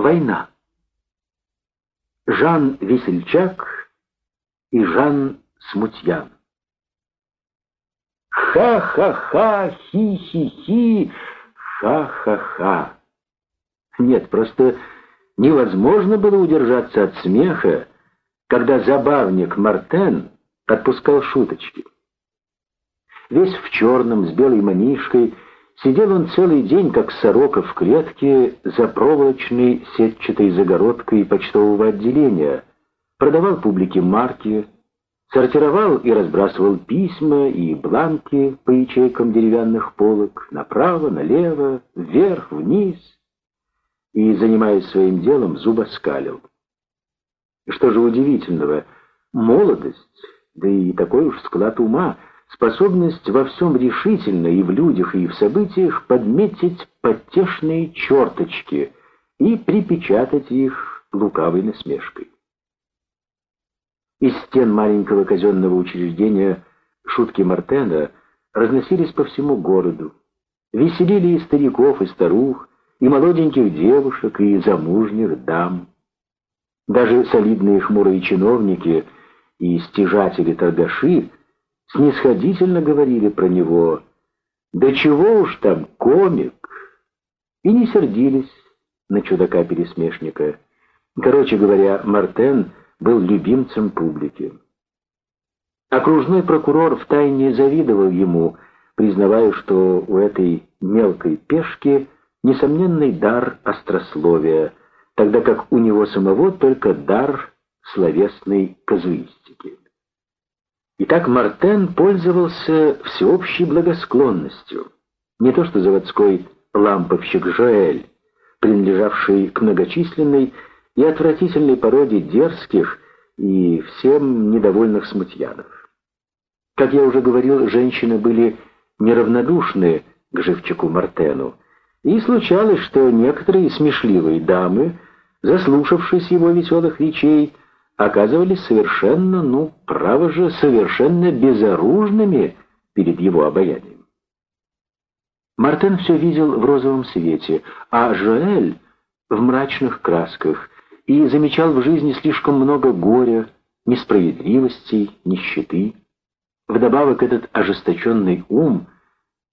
Война. Жан Весельчак и Жан Смутьян. Ха-ха-ха, хи-хи-хи, ха-ха-ха. Нет, просто невозможно было удержаться от смеха, когда забавник Мартен отпускал шуточки. Весь в черном, с белой манишкой, сидел он целый день, как сорока в клетке, за проволочной сетчатой загородкой почтового отделения, продавал публике марки, сортировал и разбрасывал письма и бланки по ячейкам деревянных полок направо, налево, вверх, вниз, и, занимаясь своим делом, зубоскалил. Что же удивительного, молодость, да и такой уж склад ума — способность во всем решительно и в людях, и в событиях подметить потешные черточки и припечатать их лукавой насмешкой. Из стен маленького казенного учреждения шутки Мартена разносились по всему городу, веселили и стариков, и старух, и молоденьких девушек, и замужних дам. Даже солидные хмурые чиновники и стяжатели-торгаши снисходительно говорили про него «Да чего уж там, комик!» и не сердились на чудака-пересмешника. Короче говоря, Мартен был любимцем публики. Окружной прокурор втайне завидовал ему, признавая, что у этой мелкой пешки несомненный дар острословия, тогда как у него самого только дар словесной казуистики. Итак, Мартен пользовался всеобщей благосклонностью. Не то что заводской ламповщик Жоэль, принадлежавший к многочисленной и отвратительной породе дерзких и всем недовольных смутьянов. Как я уже говорил, женщины были неравнодушны к живчику Мартену, и случалось, что некоторые смешливые дамы, заслушавшись его веселых речей, оказывались совершенно, ну, право же, совершенно безоружными перед его обаянием. Мартен все видел в розовом свете, а Жоэль в мрачных красках и замечал в жизни слишком много горя, несправедливостей, нищеты. Вдобавок этот ожесточенный ум,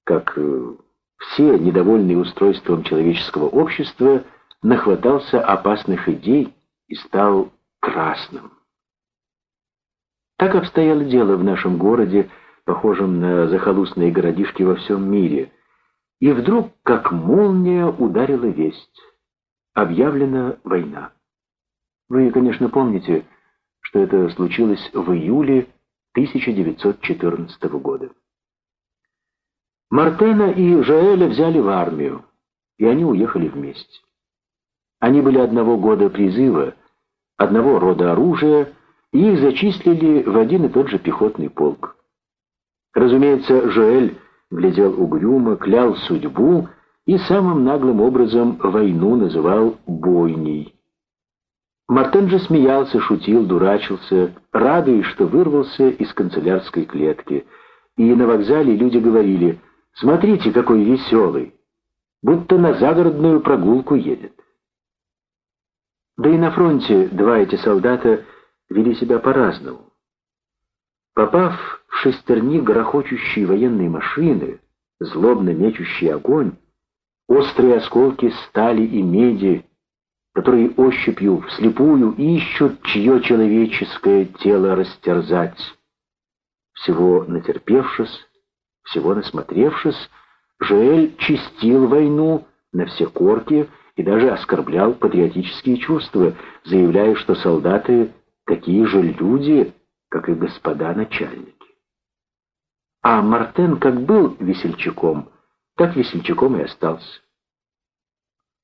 как э, все недовольные устройством человеческого общества, нахватался опасных идей и стал красным. Так обстояло дело в нашем городе, похожем на захолустные городишки во всем мире. И вдруг, как молния, ударила весть. Объявлена война. Вы, конечно, помните, что это случилось в июле 1914 года. Мартена и Жоэля взяли в армию, и они уехали вместе. Они были одного года призыва, одного рода оружия, и их зачислили в один и тот же пехотный полк. Разумеется, Жоэль глядел угрюмо, клял судьбу и самым наглым образом войну называл бойней. Мартен же смеялся, шутил, дурачился, радуясь, что вырвался из канцелярской клетки. И на вокзале люди говорили «Смотрите, какой веселый!» будто на загородную прогулку едет. Да и на фронте два эти солдата вели себя по-разному. Попав в шестерни грохочущей военной машины, злобно мечущий огонь, острые осколки стали и меди, которые ощупью вслепую ищут, чье человеческое тело растерзать. Всего натерпевшись, всего насмотревшись, Жоэль чистил войну на все корки и даже оскорблял патриотические чувства, заявляя, что солдаты такие же люди, как и господа начальники. А Мартен как был весельчаком, так весельчаком и остался.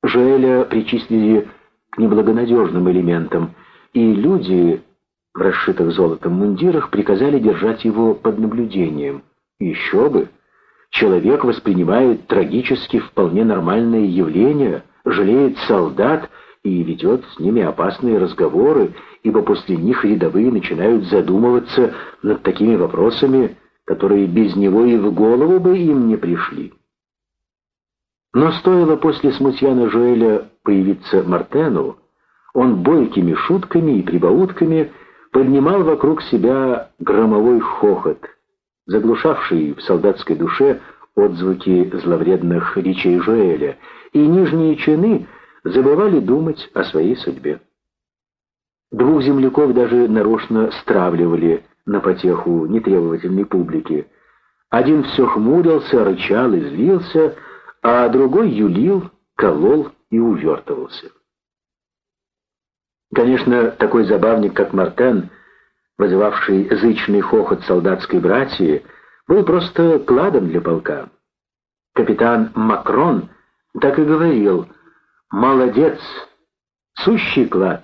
Жоэля причислили к неблагонадежным элементам, и люди в расшитых золотом мундирах приказали держать его под наблюдением. Еще бы! Человек воспринимает трагически вполне нормальные явления — жалеет солдат и ведет с ними опасные разговоры, ибо после них рядовые начинают задумываться над такими вопросами, которые без него и в голову бы им не пришли. Но стоило после смутьяна Жуэля появиться Мартену, он бойкими шутками и прибаутками поднимал вокруг себя громовой хохот, заглушавший в солдатской душе отзвуки зловредных речей Жуэля, и нижние чины забывали думать о своей судьбе. Двух земляков даже нарочно стравливали на потеху нетребовательной публики. Один все хмурился, рычал и злился, а другой юлил, колол и увертывался. Конечно, такой забавник, как Мартен, вызывавший зычный хохот солдатской братьи, был просто кладом для полка. Капитан Макрон так и говорил «Молодец! Сущий клад!»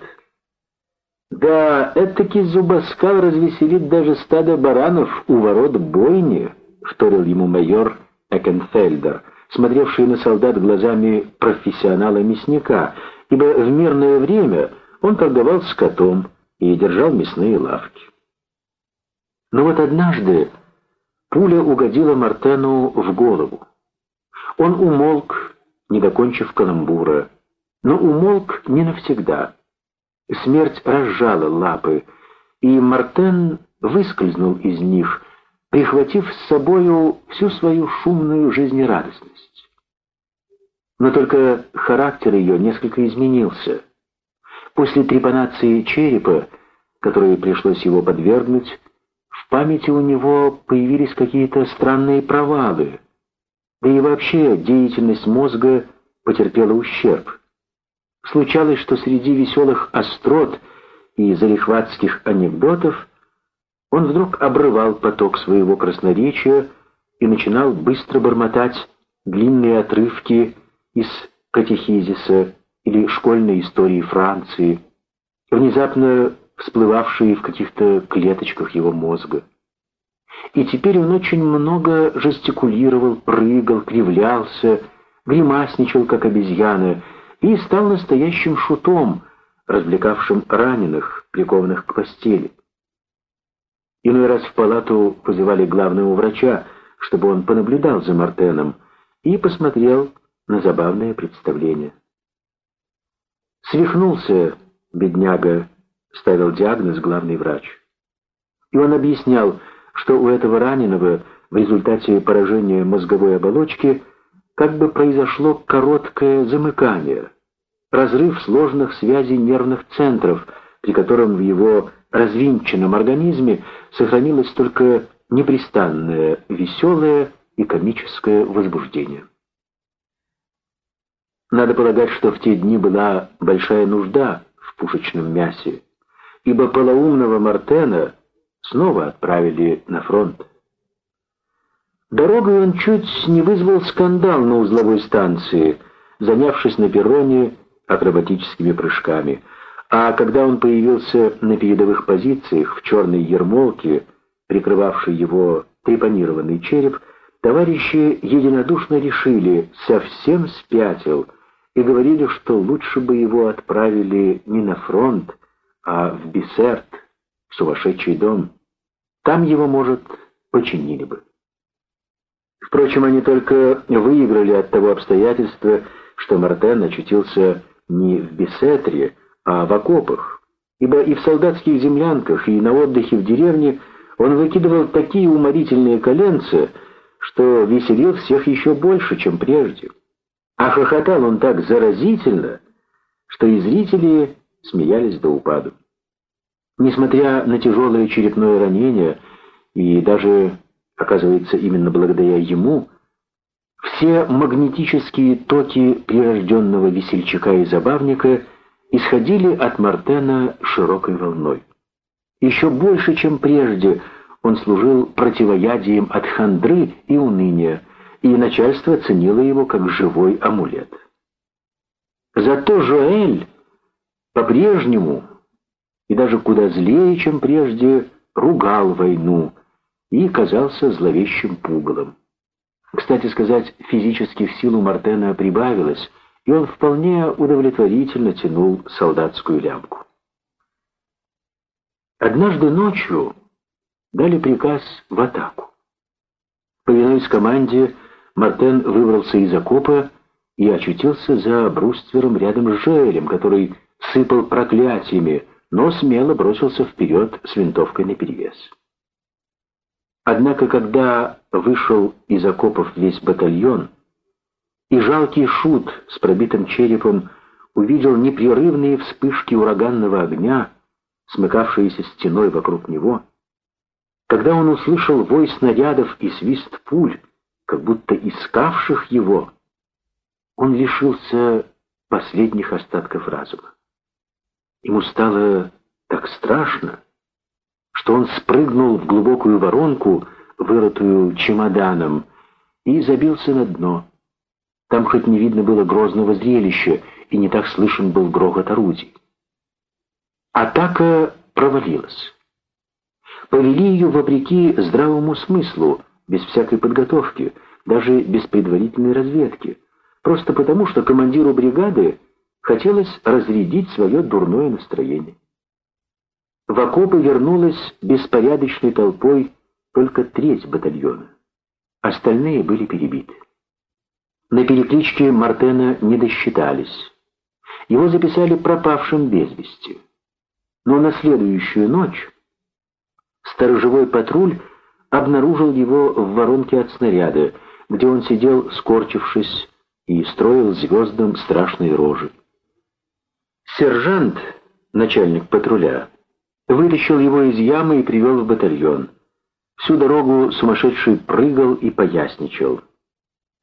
Да, этакий зубоскал развеселит даже стадо баранов у ворот бойни, вторил ему майор Экенфельдер, смотревший на солдат глазами профессионала-мясника, ибо в мирное время он торговал скотом и держал мясные лавки. Но вот однажды пуля угодила Мартену в голову. Он умолк, не докончив каламбура, но умолк не навсегда. Смерть разжала лапы, и Мартен выскользнул из них, прихватив с собою всю свою шумную жизнерадостность. Но только характер ее несколько изменился. После трепанации черепа, которой пришлось его подвергнуть, в памяти у него появились какие-то странные провалы, да и вообще деятельность мозга потерпела ущерб. Случалось, что среди веселых острот и залихватских анекдотов он вдруг обрывал поток своего красноречия и начинал быстро бормотать длинные отрывки из катехизиса или школьной истории Франции, внезапно всплывавшие в каких-то клеточках его мозга. И теперь он очень много жестикулировал, прыгал, кривлялся, гримасничал, как обезьяна, и стал настоящим шутом, развлекавшим раненых, прикованных к постели. Иной раз в палату позывали главного врача, чтобы он понаблюдал за Мартеном и посмотрел на забавное представление. «Свихнулся, бедняга», — ставил диагноз главный врач. И он объяснял, что у этого раненого в результате поражения мозговой оболочки как бы произошло короткое замыкание, разрыв сложных связей нервных центров, при котором в его развинченном организме сохранилось только непрестанное, веселое и комическое возбуждение. Надо полагать, что в те дни была большая нужда в пушечном мясе, ибо полоумного Мартена снова отправили на фронт. Дорогой он чуть не вызвал скандал на узловой станции, занявшись на перроне акробатическими прыжками. А когда он появился на передовых позициях в черной ермолке, прикрывавшей его трепанированный череп, товарищи единодушно решили, совсем спятил, и говорили, что лучше бы его отправили не на фронт, а в Бисерт, в сумасшедший дом. Там его, может, починили бы. Впрочем, они только выиграли от того обстоятельства, что Мартен очутился не в Бесетре, а в окопах, ибо и в солдатских землянках, и на отдыхе в деревне он выкидывал такие уморительные коленца, что веселил всех еще больше, чем прежде. А хохотал он так заразительно, что и зрители смеялись до упаду. Несмотря на тяжелое черепное ранение и даже оказывается, именно благодаря ему, все магнетические токи прирожденного весельчака и забавника исходили от Мартена широкой волной. Еще больше, чем прежде, он служил противоядием от хандры и уныния, и начальство ценило его как живой амулет. Зато Жоэль по-прежнему, и даже куда злее, чем прежде, ругал войну, и казался зловещим пугалом. Кстати сказать, физических сил у Мартена прибавилось, и он вполне удовлетворительно тянул солдатскую лямку. Однажды ночью дали приказ в атаку. Повинуясь команде, Мартен выбрался из окопа и очутился за бруствером рядом с Жоэлем, который сыпал проклятиями, но смело бросился вперед с винтовкой наперевес. Однако, когда вышел из окопов весь батальон, и жалкий шут с пробитым черепом увидел непрерывные вспышки ураганного огня, смыкавшиеся стеной вокруг него, когда он услышал вой снарядов и свист пуль, как будто искавших его, он лишился последних остатков разума. Ему стало так страшно, что он спрыгнул в глубокую воронку, вырытую чемоданом, и забился на дно. Там хоть не видно было грозного зрелища, и не так слышен был грохот орудий. Атака провалилась. Повели ее вопреки здравому смыслу, без всякой подготовки, даже без предварительной разведки, просто потому, что командиру бригады хотелось разрядить свое дурное настроение. В окопы вернулась беспорядочной толпой только треть батальона. Остальные были перебиты. На перекличке Мартена не досчитались. Его записали пропавшим без вести. Но на следующую ночь сторожевой патруль обнаружил его в воронке от снаряда, где он сидел, скорчившись, и строил звездам страшные рожи. Сержант, начальник патруля, вытащил его из ямы и привел в батальон. Всю дорогу сумасшедший прыгал и поясничал.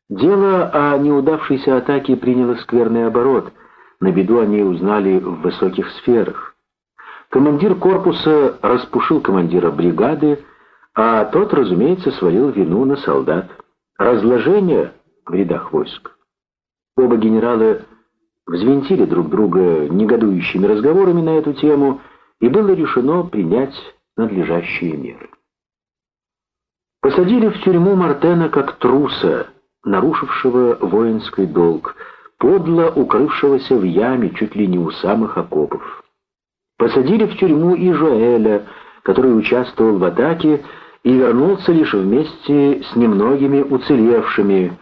Дело о неудавшейся атаке приняло скверный оборот. На беду они узнали в высоких сферах. Командир корпуса распушил командира бригады, а тот, разумеется, свалил вину на солдат. Разложение в рядах войск. Оба генерала взвинтили друг друга негодующими разговорами на эту тему — и было решено принять надлежащие меры. Посадили в тюрьму Мартена как труса, нарушившего воинский долг, подло укрывшегося в яме чуть ли не у самых окопов. Посадили в тюрьму и Жоэля, который участвовал в атаке и вернулся лишь вместе с немногими уцелевшими,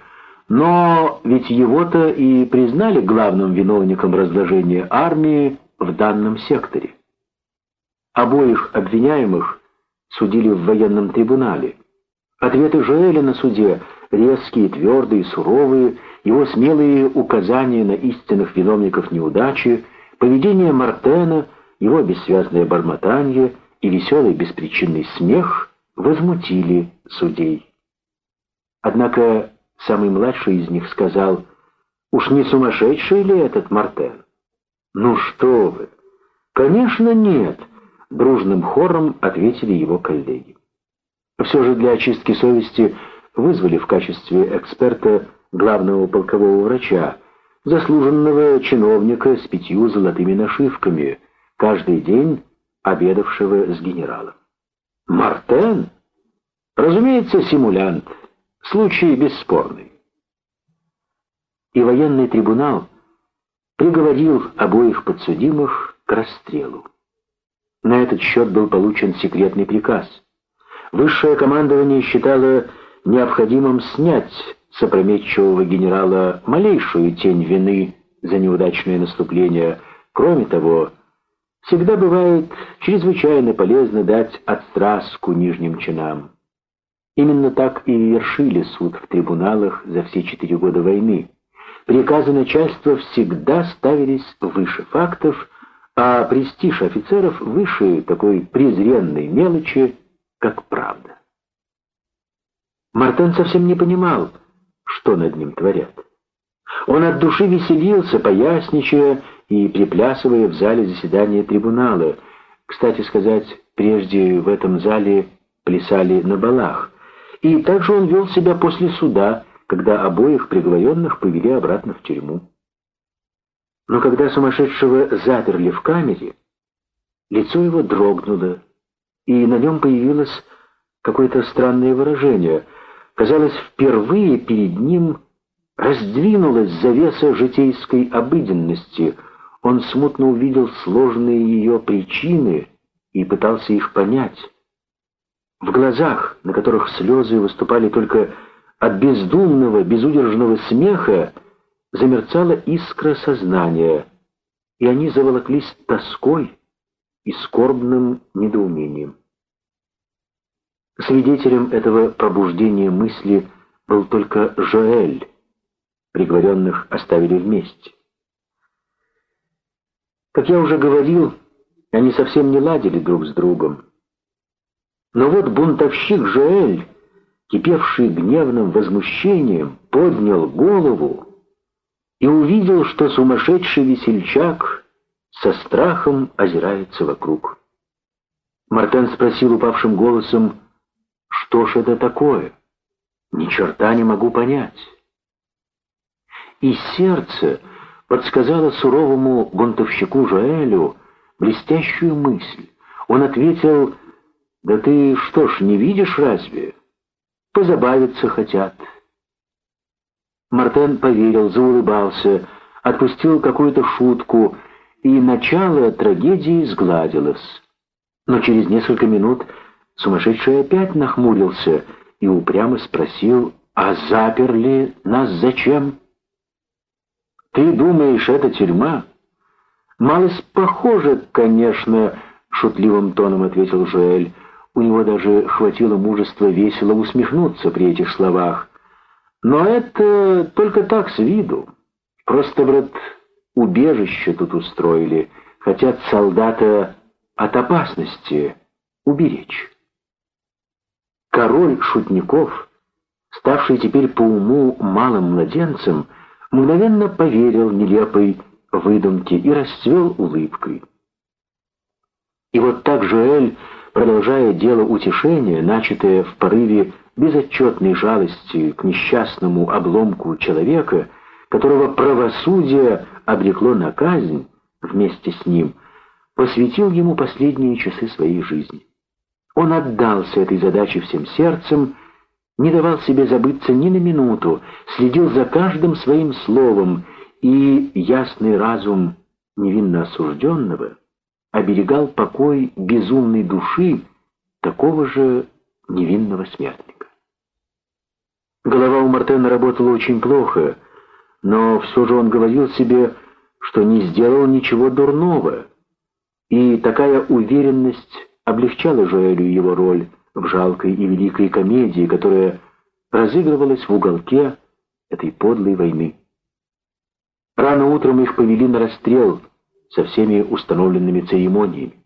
но ведь его-то и признали главным виновником разложения армии в данном секторе. Обоих обвиняемых судили в военном трибунале. Ответы Жоэля на суде резкие, твердые, суровые, его смелые указания на истинных виновников неудачи, поведение Мартена, его бессвязное бормотание и веселый беспричинный смех возмутили судей. Однако самый младший из них сказал, «Уж не сумасшедший ли этот Мартен?» «Ну что вы! Конечно, нет!» дружным хором ответили его коллеги. Все же для очистки совести вызвали в качестве эксперта главного полкового врача, заслуженного чиновника с пятью золотыми нашивками, каждый день обедавшего с генералом. Мартен? Разумеется, симулянт. Случай бесспорный. И военный трибунал приговорил обоих подсудимых к расстрелу. На этот счет был получен секретный приказ. Высшее командование считало необходимым снять с опрометчивого генерала малейшую тень вины за неудачное наступление. Кроме того, всегда бывает чрезвычайно полезно дать отстраску нижним чинам. Именно так и вершили суд в трибуналах за все четыре года войны. Приказы начальства всегда ставились выше фактов, а престиж офицеров выше такой презренной мелочи, как правда. Мартен совсем не понимал, что над ним творят. Он от души веселился, поясничая и приплясывая в зале заседания трибунала. Кстати сказать, прежде в этом зале плясали на балах. И также он вел себя после суда, когда обоих приговоренных повели обратно в тюрьму. Но когда сумасшедшего заперли в камере, лицо его дрогнуло, и на нем появилось какое-то странное выражение. Казалось, впервые перед ним раздвинулась завеса житейской обыденности. Он смутно увидел сложные ее причины и пытался их понять. В глазах, на которых слезы выступали только от бездумного, безудержного смеха, замерцала искра сознания, и они заволоклись тоской и скорбным недоумением. Свидетелем этого пробуждения мысли был только Жоэль. Приговоренных оставили вместе. Как я уже говорил, они совсем не ладили друг с другом. Но вот бунтовщик Жоэль, кипевший гневным возмущением, поднял голову и увидел, что сумасшедший весельчак со страхом озирается вокруг. Мартен спросил упавшим голосом, что ж это такое? Ни черта не могу понять. И сердце подсказало суровому бунтовщику Жоэлю блестящую мысль. Он ответил, «Да ты что ж, не видишь разве? Позабавиться хотят». Мартен поверил, заулыбался, отпустил какую-то шутку, и начало трагедии сгладилось. Но через несколько минут сумасшедший опять нахмурился и упрямо спросил, «А заперли нас зачем?» «Ты думаешь, это тюрьма?» «Малость похоже, конечно», — шутливым тоном ответил Жуэль. У него даже хватило мужества весело усмехнуться при этих словах. Но это только так с виду. Просто, брат, убежище тут устроили. Хотят солдата от опасности уберечь. Король шутников, ставший теперь по уму малым младенцем, мгновенно поверил нелепой выдумке и расцвел улыбкой. И вот так Жуэль, продолжая дело утешения, начатое в порыве безотчетной жалости к несчастному обломку человека, которого правосудие обрекло на казнь вместе с ним, посвятил ему последние часы своей жизни. Он отдался этой задаче всем сердцем, не давал себе забыться ни на минуту, следил за каждым своим словом, и ясный разум невинно осужденного оберегал покой безумной души такого же невинного смертника. Голова у Мартена работала очень плохо, но все же он говорил себе, что не сделал ничего дурного, и такая уверенность облегчала Жоэлю его роль в жалкой и великой комедии, которая разыгрывалась в уголке этой подлой войны. Рано утром их повели на расстрел со всеми установленными церемониями.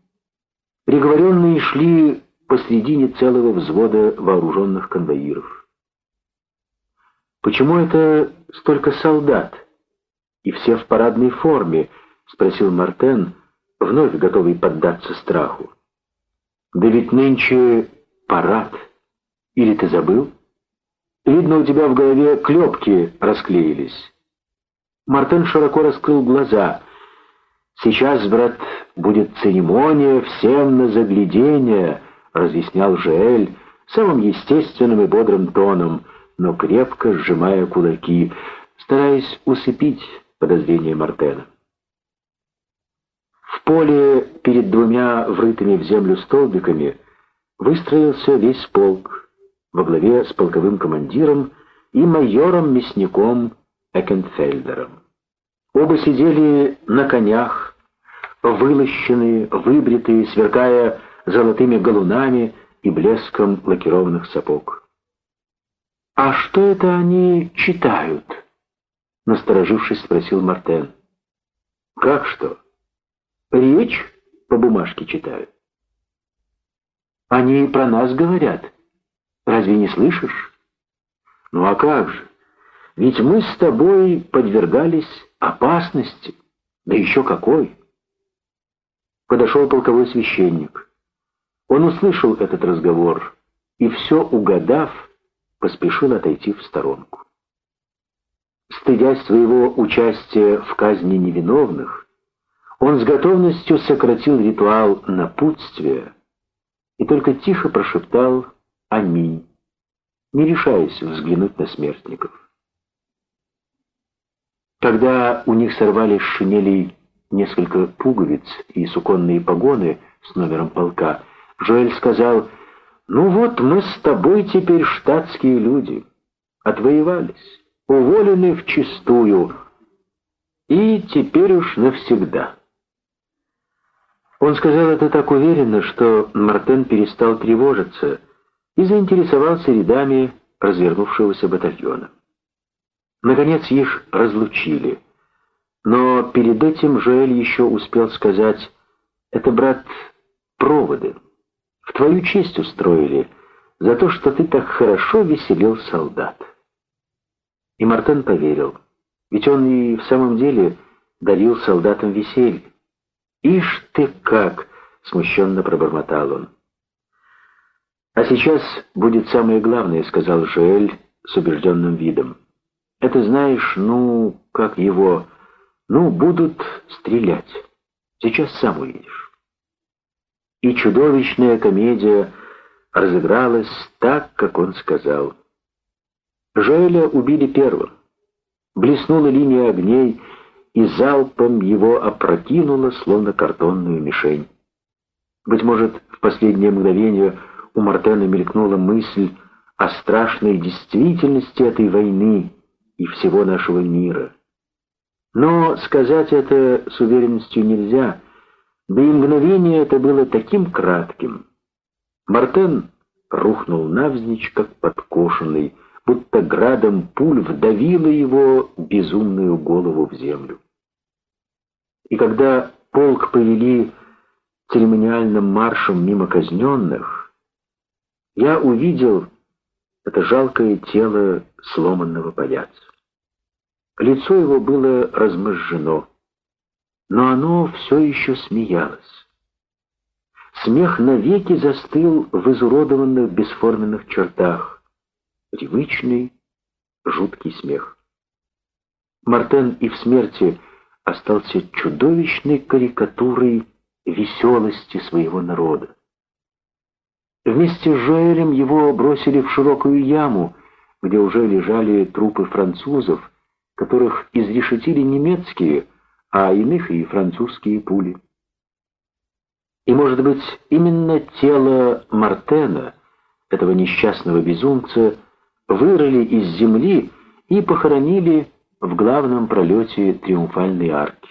Приговоренные шли посредине целого взвода вооруженных конвоиров. «Почему это столько солдат? И все в парадной форме?» — спросил Мартен, вновь готовый поддаться страху. «Да ведь нынче парад. Или ты забыл? Видно, у тебя в голове клепки расклеились». Мартен широко раскрыл глаза. «Сейчас, брат, будет церемония всем на заглядение», — разъяснял Жеэль самым естественным и бодрым тоном — но крепко сжимая кулаки, стараясь усыпить подозрения Мартена. В поле перед двумя врытыми в землю столбиками выстроился весь полк во главе с полковым командиром и майором-мясником Экенфельдером. Оба сидели на конях, вылощенные, выбритые, сверкая золотыми галунами и блеском лакированных сапог. «А что это они читают?» Насторожившись, спросил Мартен. «Как что? Речь по бумажке читают?» «Они про нас говорят. Разве не слышишь?» «Ну а как же? Ведь мы с тобой подвергались опасности. Да еще какой!» Подошел полковой священник. Он услышал этот разговор и, все угадав, поспешил отойти в сторонку. Стыдясь своего участия в казни невиновных, он с готовностью сократил ритуал напутствия и только тихо прошептал «Аминь», не решаясь взглянуть на смертников. Когда у них сорвали с шинелей несколько пуговиц и суконные погоны с номером полка, Жоэль сказал ну вот мы с тобой теперь штатские люди. Отвоевались, уволены вчистую, И теперь уж навсегда. Он сказал это так уверенно, что Мартен перестал тревожиться и заинтересовался рядами развернувшегося батальона. Наконец их разлучили. Но перед этим Жоэль еще успел сказать, «Это, брат, проводы. В твою честь устроили за то, что ты так хорошо веселил солдат». И Мартен поверил, ведь он и в самом деле дарил солдатам веселье. «Ишь ты как!» — смущенно пробормотал он. «А сейчас будет самое главное», — сказал Жоэль с убежденным видом. «Это знаешь, ну, как его, ну, будут стрелять. Сейчас сам увидишь». И чудовищная комедия разыгралась так, как он сказал. Жоэля убили первым. Блеснула линия огней, и залпом его опрокинуло, словно картонную мишень. Быть может, в последнее мгновение у Мартена мелькнула мысль о страшной действительности этой войны и всего нашего мира. Но сказать это с уверенностью нельзя, да и мгновение это было таким кратким. Мартен рухнул навзничь, как подкошенный, будто градом пуль вдавило его безумную голову в землю. И когда полк повели церемониальным маршем мимо казненных, я увидел это жалкое тело сломанного паяца. Лицо его было размозжено, но оно все еще смеялось. Смех навеки застыл в изуродованных бесформенных чертах. Привычный, жуткий смех. Мартен и в смерти остался чудовищной карикатурой веселости своего народа. Вместе с Жоэлем его бросили в широкую яму, где уже лежали трупы французов, которых изрешетили немецкие, а иных и французские пули. И, может быть, именно тело Мартена, этого несчастного безумца, вырыли из земли и похоронили в главном пролете Триумфальной арки.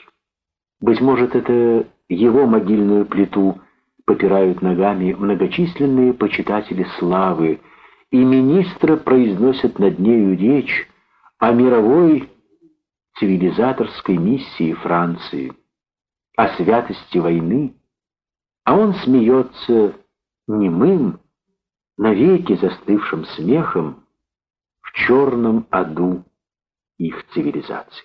Быть может, это его могильную плиту попирают ногами многочисленные почитатели славы, и министры произносят над нею речь о мировой цивилизаторской миссии Франции, о святости войны, а он смеется немым, навеки застывшим смехом в черном аду их цивилизации.